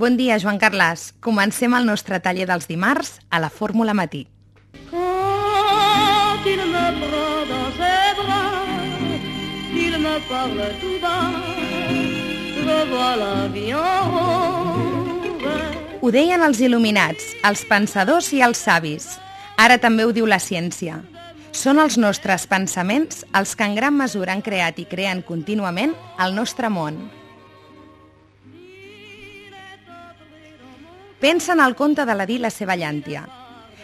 Bon dia, Joan Carles. Comencem el nostre taller dels dimarts a la Fórmula Matí. Quand il me prend dans ses bras, il me parle tout bas, je vois la vie en rose. Ho deien els il·luminats, els pensadors i els savis. Ara també ho diu la ciència. Són els nostres pensaments els que en gran mesura han creat i creen contínuament el nostre món. Pensa en el conte i la seva llàntia.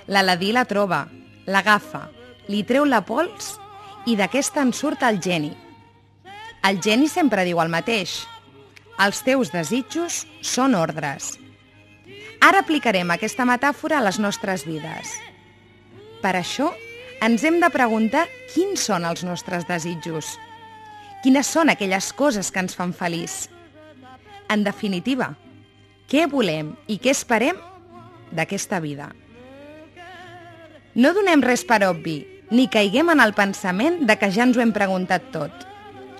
L'Aladí la troba, l'agafa, li treu la pols i d'aquesta en surt el geni. El geni sempre diu el mateix. Els teus desitjos són ordres. Ara aplicarem aquesta metàfora a les nostres vides. Per això, ens hem de preguntar quins són els nostres desitjos. Quines són aquelles coses que ens fan feliç? En definitiva, què volem i què esperem d'aquesta vida? No donem res per obvi, ni caiguem en el pensament de que ja ens ho hem preguntat tot.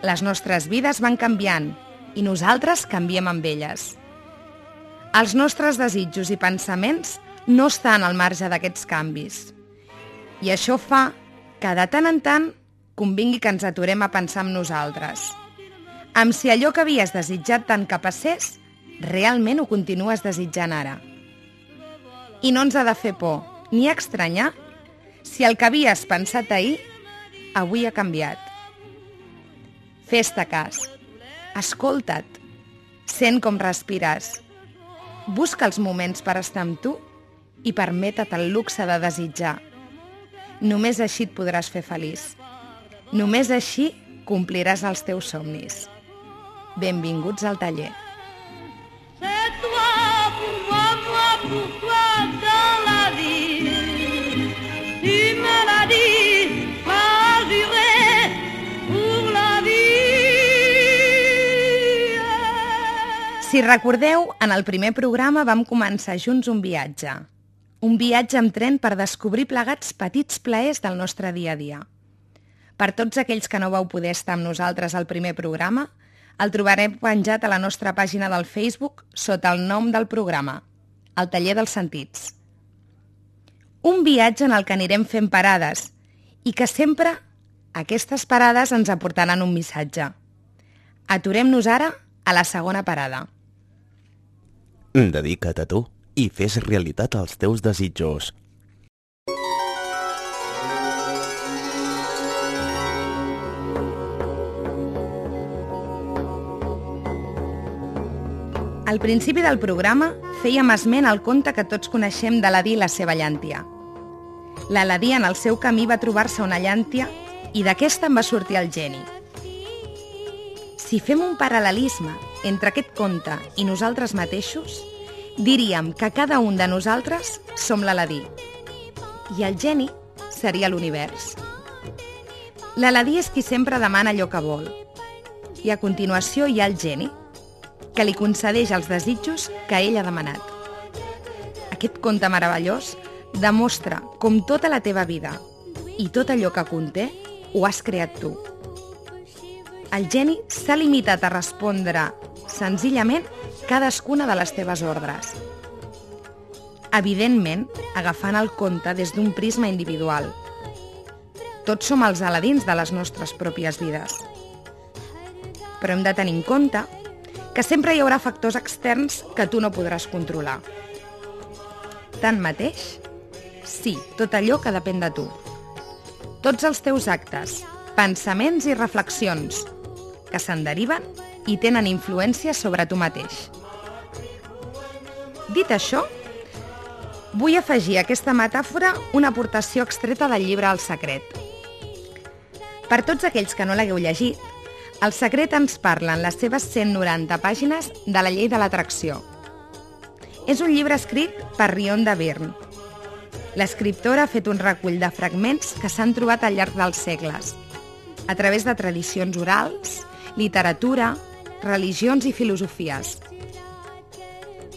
Les nostres vides van canviant i nosaltres canviem amb elles. Els nostres desitjos i pensaments no estan al marge d'aquests canvis. I això fa que de tant en tant convingui que ens aturem a pensar en nosaltres. Amb si allò que havies desitjat tant que passés, realment ho continues desitjant ara. I no ens ha de fer por, ni estranyar, si el que havies pensat ahir, avui ha canviat. Fes-te cas, escolta't, sent com respires, busca els moments per estar amb tu i permeta't el luxe de desitjar. Només així et podràs fer feliç. Només així compliràs els teus somnis. Benvinguts al taller. La vie. Pour la vie. Si recordeu, en el primer programa vam començar junts un viatge. Un viatge amb tren per descobrir plegats petits plaers del nostre dia a dia. Per tots aquells que no vau poder estar amb nosaltres al primer programa, el trobarem penjat a la nostra pàgina del Facebook sota el nom del programa, el Taller dels Sentits. Un viatge en el que anirem fent parades i que sempre aquestes parades ens aportaran un missatge. Aturem-nos ara a la segona parada. Dedica't a tu i fes realitat els teus desitjos. Al principi del programa fèiem esment al conte que tots coneixem d'Aladí i la seva llàntia. L'Aladí en el seu camí va trobar-se una llàntia i d'aquesta en va sortir el geni. Si fem un paral·lelisme entre aquest conte i nosaltres mateixos, diríem que cada un de nosaltres som l'Aladí i el geni seria l'univers. L'Aladí és qui sempre demana allò que vol i a continuació hi ha el geni, que li concedeix els desitjos que ell ha demanat. Aquest conte meravellós demostra com tota la teva vida i tot allò que conté ho has creat tu. El geni s'ha limitat a respondre senzillament cadascuna de les teves ordres. Evidentment, agafant el conte des d'un prisma individual. Tots som els aladins de les nostres pròpies vides. Però hem de tenir en compte que sempre hi haurà factors externs que tu no podràs controlar. Tanmateix, sí, tot allò que depèn de tu. Tots els teus actes, pensaments i reflexions que se'n deriven i tenen influència sobre tu mateix. Dit això, vull afegir a aquesta metàfora una aportació extreta del llibre El secret. Per tots aquells que no l'hagueu llegit, el secret ens parla en les seves 190 pàgines de la llei de l'atracció. És un llibre escrit per Rion de Byrne. L'escriptora ha fet un recull de fragments que s'han trobat al llarg dels segles, a través de tradicions orals, literatura, religions i filosofies.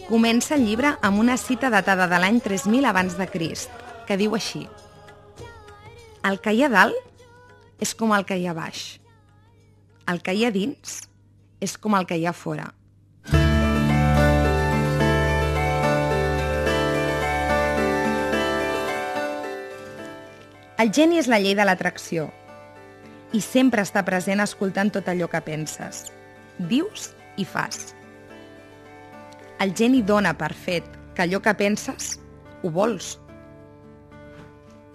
Comença el llibre amb una cita datada de l'any 3000 abans de Crist, que diu així: El que hi ha dalt és com el que hi ha baix el que hi ha dins és com el que hi ha fora. El geni és la llei de l'atracció i sempre està present escoltant tot allò que penses, dius i fas. El geni dona per fet que allò que penses ho vols.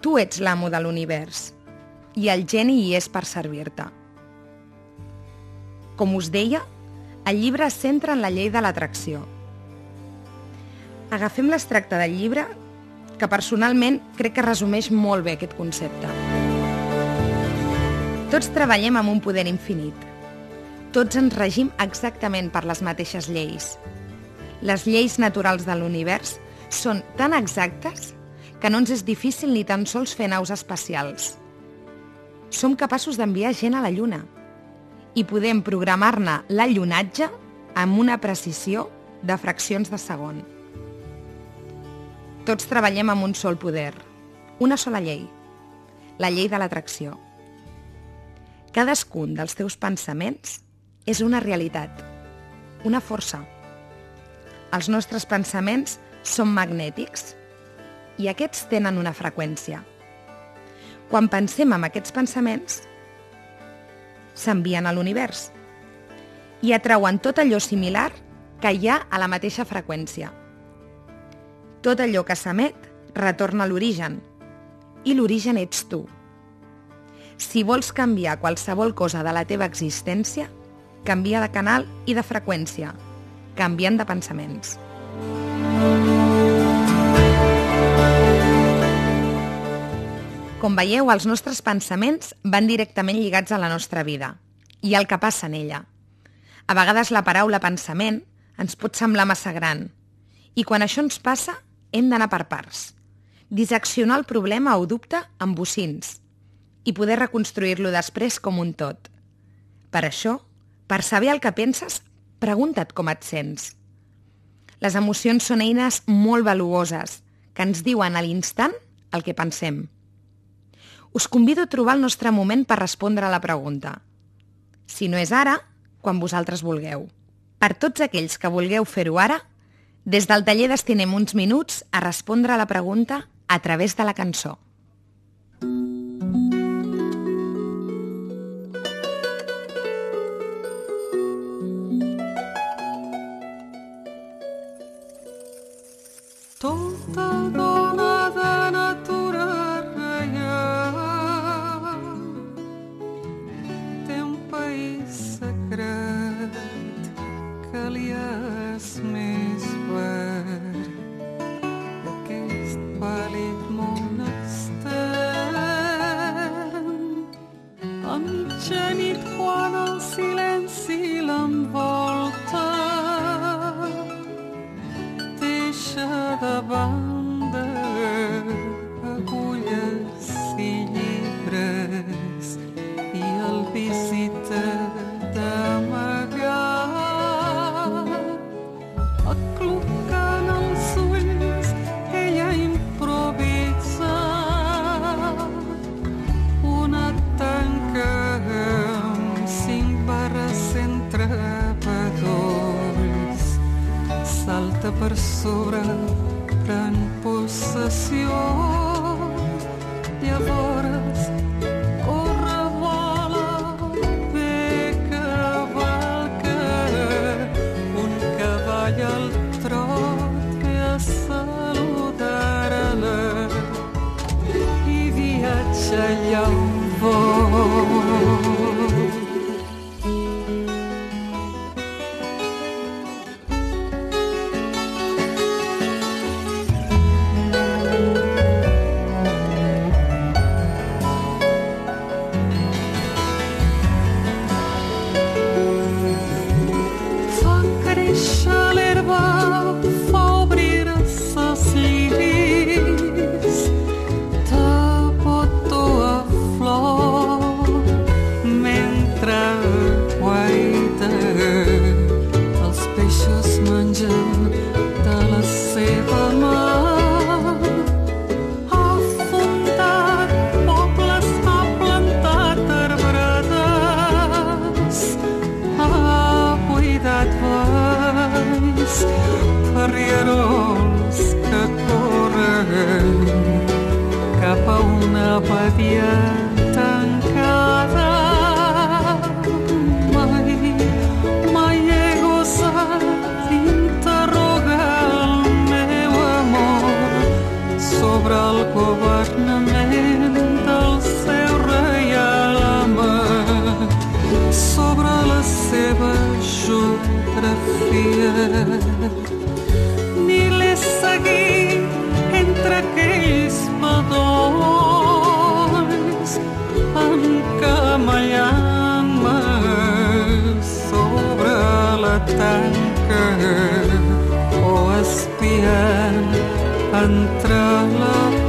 Tu ets l'amo de l'univers i el geni hi és per servir-te. Com us deia, el llibre es centra en la llei de l'atracció. Agafem l'extracte del llibre que personalment crec que resumeix molt bé aquest concepte. Tots treballem amb un poder infinit. Tots ens regim exactament per les mateixes lleis. Les lleis naturals de l'univers són tan exactes que no ens és difícil ni tan sols fer naus espacials. Som capaços d'enviar gent a la Lluna i podem programar-ne l'allunatge amb una precisió de fraccions de segon. Tots treballem amb un sol poder, una sola llei, la llei de l'atracció. Cadascun dels teus pensaments és una realitat, una força. Els nostres pensaments són magnètics i aquests tenen una freqüència. Quan pensem en aquests pensaments, s'envien a l'univers i atrauen tot allò similar que hi ha a la mateixa freqüència. Tot allò que s'emet retorna a l'origen i l'origen ets tu. Si vols canviar qualsevol cosa de la teva existència, canvia de canal i de freqüència, canviant de pensaments. Com veieu, els nostres pensaments van directament lligats a la nostra vida i al que passa en ella. A vegades la paraula pensament ens pot semblar massa gran i quan això ens passa hem d'anar per parts, diseccionar el problema o dubte amb bocins i poder reconstruir-lo després com un tot. Per això, per saber el que penses, pregunta't com et sents. Les emocions són eines molt valuoses que ens diuen a l'instant el que pensem us convido a trobar el nostre moment per respondre a la pregunta. Si no és ara, quan vosaltres vulgueu. Per tots aquells que vulgueu fer-ho ara, des del taller destinem uns minuts a respondre a la pregunta a través de la cançó. rierols que corren cap a una patia tancada. Mai, mai he gosat interrogar el meu amor sobre el governament del seu reial amor, sobre la seva geografia. Tanca o espiant entre la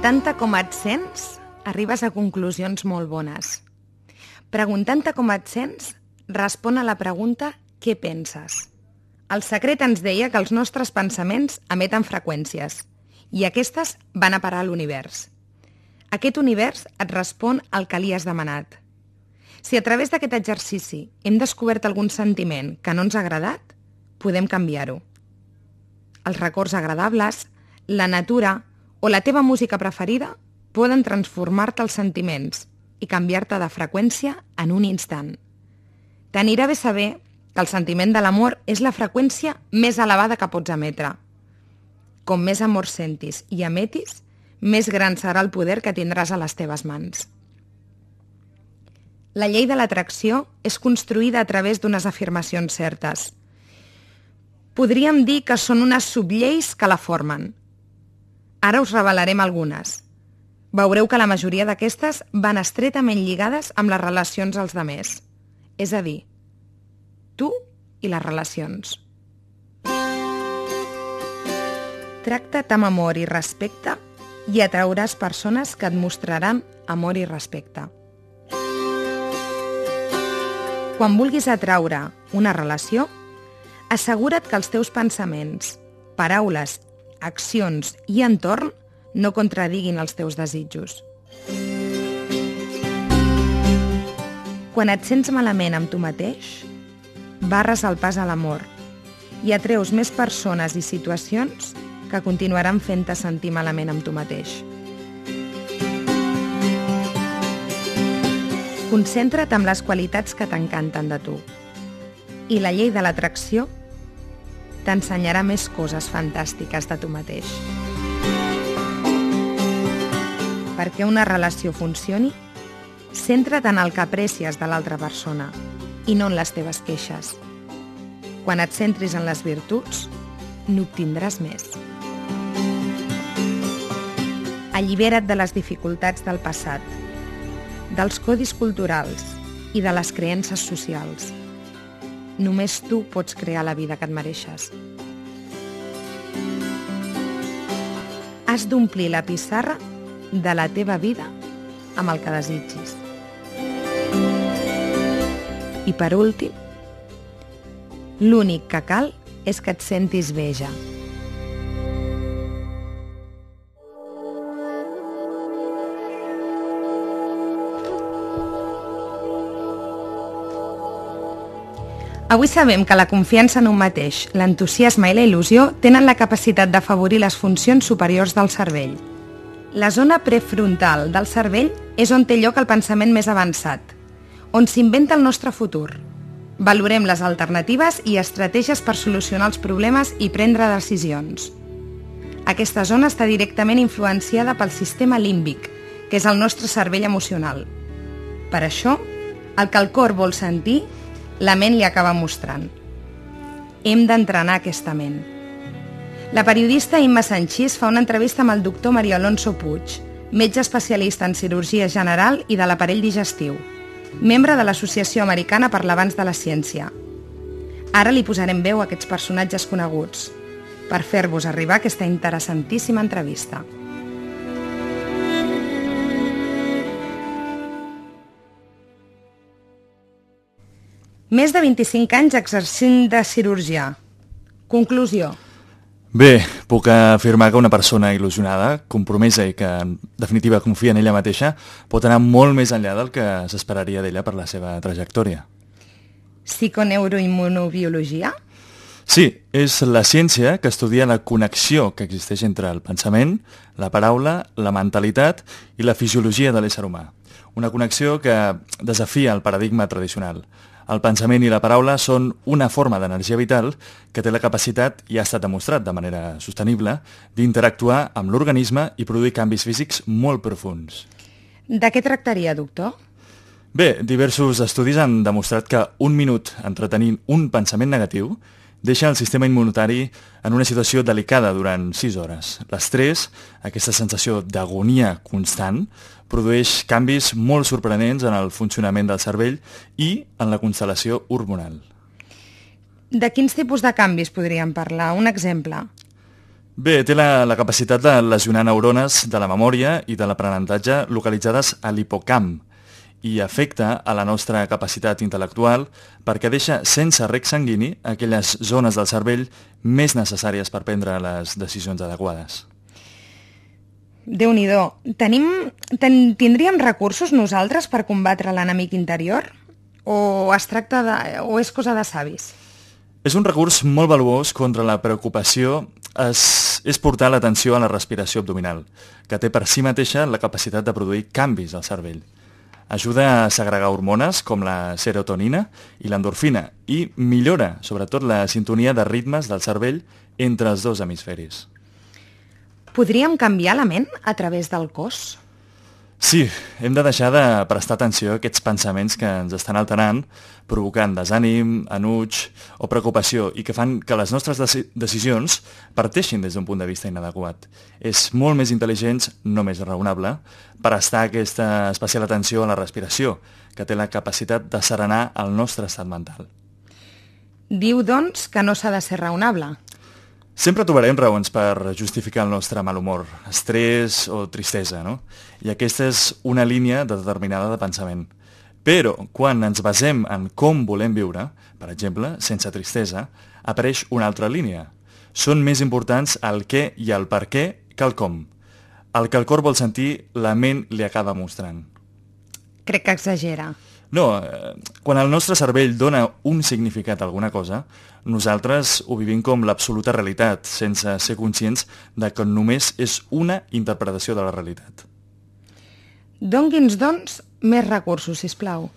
Preguntant-te com et sents, arribes a conclusions molt bones. Preguntant-te com et sents, respon a la pregunta què penses. El secret ens deia que els nostres pensaments emeten freqüències i aquestes van a parar a l'univers. Aquest univers et respon el que li has demanat. Si a través d'aquest exercici hem descobert algun sentiment que no ens ha agradat, podem canviar-ho. Els records agradables, la natura o la teva música preferida poden transformar-te els sentiments i canviar-te de freqüència en un instant. T'anirà bé saber que el sentiment de l'amor és la freqüència més elevada que pots emetre. Com més amor sentis i emetis, més gran serà el poder que tindràs a les teves mans. La llei de l'atracció és construïda a través d'unes afirmacions certes. Podríem dir que són unes sublleis que la formen. Ara us revelarem algunes. Veureu que la majoria d'aquestes van estretament lligades amb les relacions als demés. És a dir, tu i les relacions. Tracta't amb amor i respecte i atrauràs persones que et mostraran amor i respecte. Quan vulguis atraure una relació, assegura't que els teus pensaments, paraules, accions i entorn no contradiguin els teus desitjos. Quan et sents malament amb tu mateix, barres el pas a l'amor i atreus més persones i situacions que continuaran fent-te sentir malament amb tu mateix. Concentra't en les qualitats que t'encanten de tu. I la llei de l'atracció t'ensenyarà més coses fantàstiques de tu mateix. Perquè una relació funcioni, centra't en el que aprecies de l'altra persona i no en les teves queixes. Quan et centris en les virtuts, n'obtindràs més. Allibera't de les dificultats del passat, dels codis culturals i de les creences socials. Només tu pots crear la vida que et mereixes. Has d'omplir la pissarra de la teva vida amb el que desitgis. I per últim, l'únic que cal és que et sentis bé Avui sabem que la confiança en un mateix, l'entusiasme i la il·lusió tenen la capacitat d'afavorir les funcions superiors del cervell. La zona prefrontal del cervell és on té lloc el pensament més avançat, on s'inventa el nostre futur. Valorem les alternatives i estratègies per solucionar els problemes i prendre decisions. Aquesta zona està directament influenciada pel sistema límbic, que és el nostre cervell emocional. Per això, el que el cor vol sentir, la ment li acaba mostrant. Hem d'entrenar aquesta ment. La periodista Imma Sanchís fa una entrevista amb el doctor Maria Alonso Puig, metge especialista en cirurgia general i de l'aparell digestiu, membre de l'Associació Americana per l'Avanç de la Ciència. Ara li posarem veu a aquests personatges coneguts, per fer-vos arribar aquesta interessantíssima entrevista. Més de 25 anys exercint de cirurgià. Conclusió. Bé, puc afirmar que una persona il·lusionada, compromesa i que en definitiva confia en ella mateixa pot anar molt més enllà del que s'esperaria d'ella per la seva trajectòria. Psiconeuroimmunobiologia? Sí, és la ciència que estudia la connexió que existeix entre el pensament, la paraula, la mentalitat i la fisiologia de l'ésser humà. Una connexió que desafia el paradigma tradicional. El pensament i la paraula són una forma d'energia vital que té la capacitat, i ha estat demostrat de manera sostenible, d'interactuar amb l'organisme i produir canvis físics molt profuns. De què tractaria, doctor? Bé, diversos estudis han demostrat que un minut entretenint un pensament negatiu deixa el sistema immunitari en una situació delicada durant 6 hores. L'estrès, aquesta sensació d'agonia constant, produeix canvis molt sorprenents en el funcionament del cervell i en la constel·lació hormonal. De quins tipus de canvis podríem parlar? Un exemple. Bé, té la, la capacitat de lesionar neurones de la memòria i de l'aprenentatge localitzades a l'hipocamp, i afecta a la nostra capacitat intel·lectual perquè deixa sense rec sanguini aquelles zones del cervell més necessàries per prendre les decisions adequades. Déu nhi Tenim, ten, tindríem recursos nosaltres per combatre l'enemic interior? O es tracta de, o és cosa de savis? És un recurs molt valuós contra la preocupació és, és portar l'atenció a la respiració abdominal, que té per si mateixa la capacitat de produir canvis al cervell. Ajuda a segregar hormones com la serotonina i l'endorfina i millora, sobretot, la sintonia de ritmes del cervell entre els dos hemisferis. Podríem canviar la ment a través del cos? Sí, hem de deixar de prestar atenció a aquests pensaments que ens estan alterant, provocant desànim, enuig o preocupació i que fan que les nostres deci decisions parteixin des d'un punt de vista inadequat. És molt més intel·ligent, no més raonable, prestar aquesta especial atenció a la respiració, que té la capacitat de serenar el nostre estat mental. Diu, doncs, que no s'ha de ser raonable. Sempre trobarem raons per justificar el nostre mal humor, estrès o tristesa, no? I aquesta és una línia determinada de pensament. Però, quan ens basem en com volem viure, per exemple, sense tristesa, apareix una altra línia. Són més importants el què i el per què que el com. El que el cor vol sentir, la ment li acaba mostrant. Crec que exagera. No, eh, quan el nostre cervell dona un significat a alguna cosa, nosaltres ho vivim com l'absoluta realitat, sense ser conscients de que només és una interpretació de la realitat. Dongui'ns, doncs, més recursos, si plau.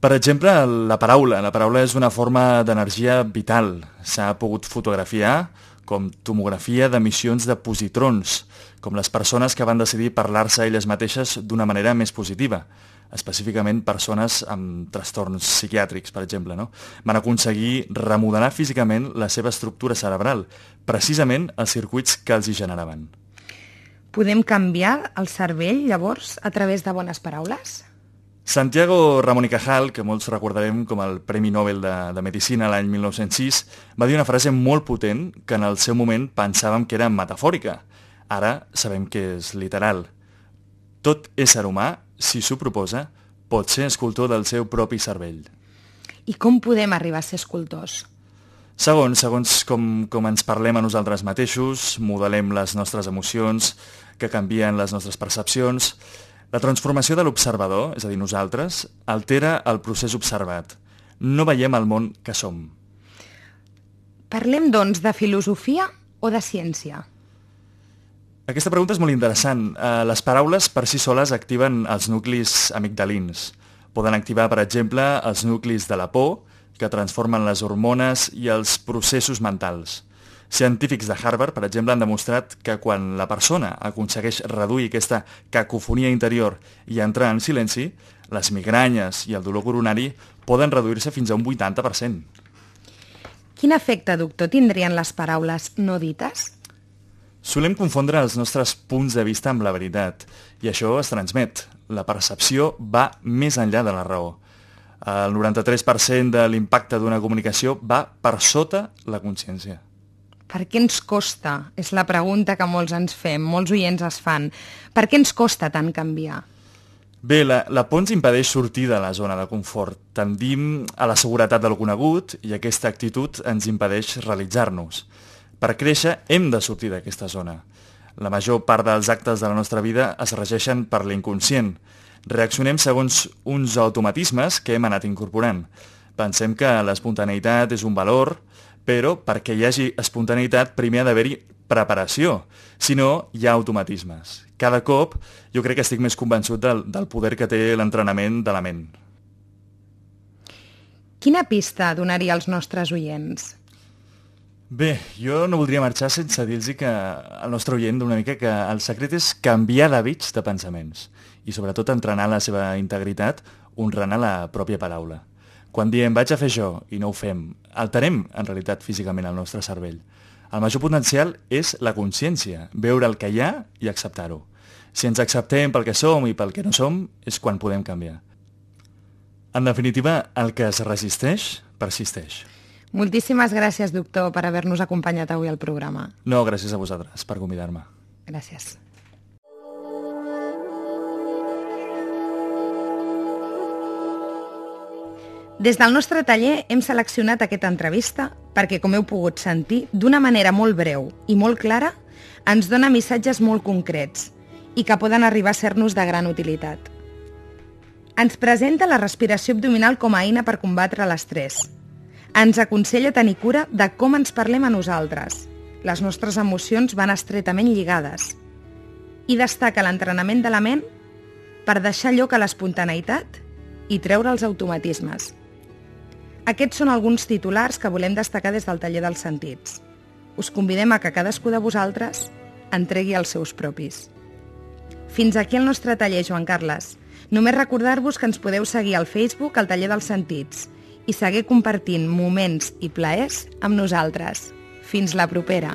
Per exemple, la paraula. La paraula és una forma d'energia vital. S'ha pogut fotografiar com tomografia d'emissions de positrons, com les persones que van decidir parlar-se elles mateixes d'una manera més positiva específicament persones amb trastorns psiquiàtrics, per exemple, no? van aconseguir remodelar físicament la seva estructura cerebral, precisament els circuits que els hi generaven. Podem canviar el cervell, llavors, a través de bones paraules? Santiago Ramon y Cajal, que molts recordarem com el Premi Nobel de, de Medicina l'any 1906, va dir una frase molt potent que en el seu moment pensàvem que era metafòrica. Ara sabem que és literal. Tot ésser humà si s'ho proposa, pot ser escultor del seu propi cervell. I com podem arribar a ser escultors? Segons, segons com, com ens parlem a nosaltres mateixos, modelem les nostres emocions, que canvien les nostres percepcions. La transformació de l'observador, és a dir, nosaltres, altera el procés observat. No veiem el món que som. Parlem, doncs, de filosofia o de ciència? Aquesta pregunta és molt interessant. Uh, les paraules per si soles activen els nuclis amigdalins. Poden activar, per exemple, els nuclis de la por, que transformen les hormones i els processos mentals. Científics de Harvard, per exemple, han demostrat que quan la persona aconsegueix reduir aquesta cacofonia interior i entrar en silenci, les migranyes i el dolor coronari poden reduir-se fins a un 80%. Quin efecte, doctor, tindrien les paraules no dites? Solem confondre els nostres punts de vista amb la veritat, i això es transmet. La percepció va més enllà de la raó. El 93% de l'impacte d'una comunicació va per sota la consciència. Per què ens costa? És la pregunta que molts ens fem, molts oients es fan. Per què ens costa tant canviar? Bé, la, la por ens impedeix sortir de la zona de confort. Tendim a la seguretat del conegut i aquesta actitud ens impedeix realitzar-nos. Per créixer hem de sortir d'aquesta zona. La major part dels actes de la nostra vida es regeixen per l'inconscient. Reaccionem segons uns automatismes que hem anat incorporant. Pensem que l'espontaneïtat és un valor, però perquè hi hagi espontaneïtat primer ha d'haver-hi preparació, si no hi ha automatismes. Cada cop jo crec que estic més convençut del, del poder que té l'entrenament de la ment. Quina pista donaria als nostres oients? Bé, jo no voldria marxar sense dir-los que al nostre oient una mica que el secret és canviar d'hàbits de pensaments i sobretot entrenar la seva integritat honrant a la pròpia paraula. Quan diem vaig a fer això i no ho fem, alterem en realitat físicament el nostre cervell. El major potencial és la consciència, veure el que hi ha i acceptar-ho. Si ens acceptem pel que som i pel que no som, és quan podem canviar. En definitiva, el que es resisteix, persisteix. Moltíssimes gràcies, doctor, per haver-nos acompanyat avui al programa. No, gràcies a vosaltres per convidar-me. Gràcies. Des del nostre taller hem seleccionat aquesta entrevista perquè, com heu pogut sentir, d'una manera molt breu i molt clara, ens dona missatges molt concrets i que poden arribar a ser-nos de gran utilitat. Ens presenta la respiració abdominal com a eina per combatre l'estrès. Ens aconsella tenir cura de com ens parlem a nosaltres. Les nostres emocions van estretament lligades. I destaca l'entrenament de la ment per deixar lloc a l'espontaneïtat i treure els automatismes. Aquests són alguns titulars que volem destacar des del taller dels sentits. Us convidem a que cadascú de vosaltres entregui els seus propis. Fins aquí el nostre taller, Joan Carles. Només recordar-vos que ens podeu seguir al Facebook al taller dels sentits i seguir compartint moments i plaers amb nosaltres. Fins la propera!